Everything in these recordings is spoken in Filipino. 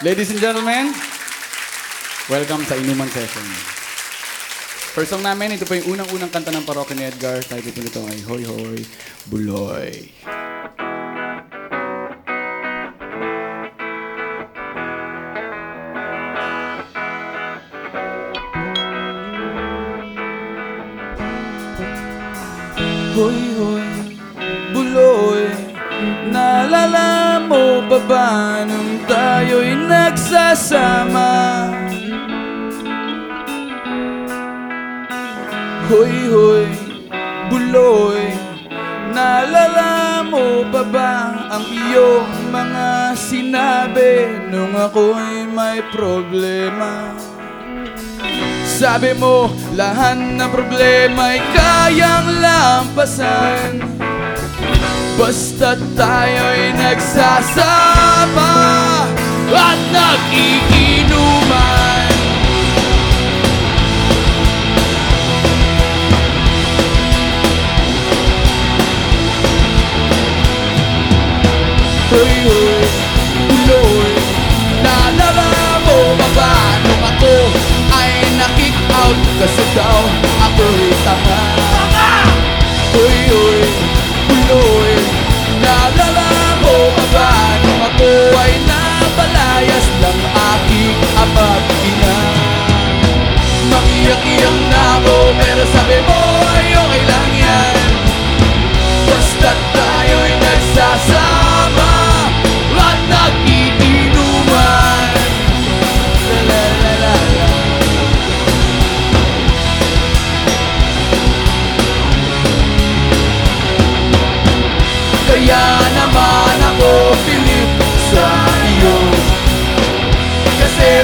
Ladies and gentlemen, welcome sa Inuman Session. First song namin, ito po yung unang-unang kanta ng parokya ni Edgar. Title po nito ay Hoy Hoy Buloy. Hoy hoy, buloy Naalala mo pa ba nung tayo'y nagsasama? Hoy hoy, buloy Naalala mo pa ba ang iyong mga sinabi nung ako'y may problema? Sabi mo, lahat ng problema ay kayang lampasan Basta tayo'y nagsasama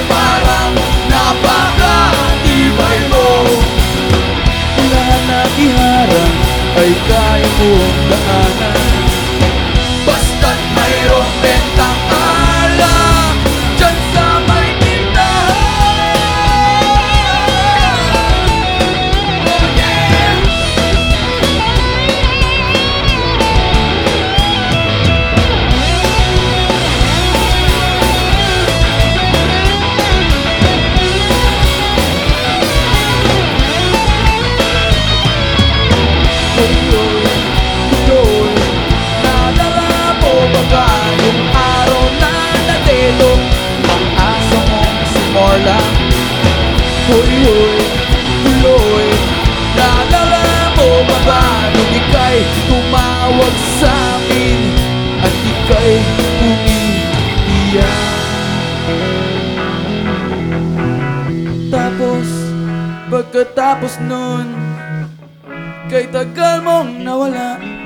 parang napaka-tibay mo. Lahat na iharang ay kaya mong daanan Morla Hoy, hoy, tuloy Naalala mo ba ba Nung ika'y tumawag sa akin At ika'y umiiyak. Tapos, pagkatapos nun Kay tagal mong nawala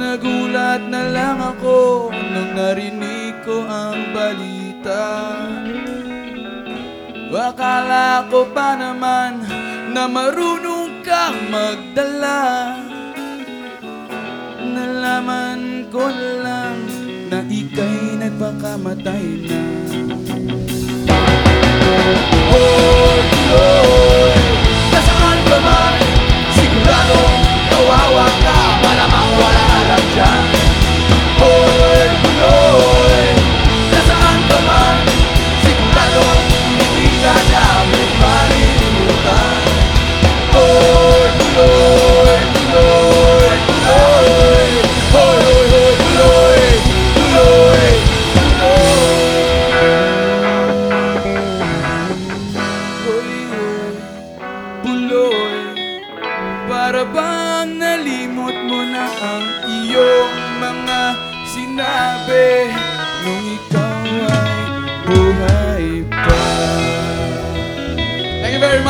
Nagulat na lang ako Nung narinig ko ang balita. Akala ko pa naman Na marunong kang magdala. Nalaman ko na lang Na ika'y nagpakamatay na. Hoy,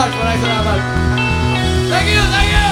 much. Thank you, thank you.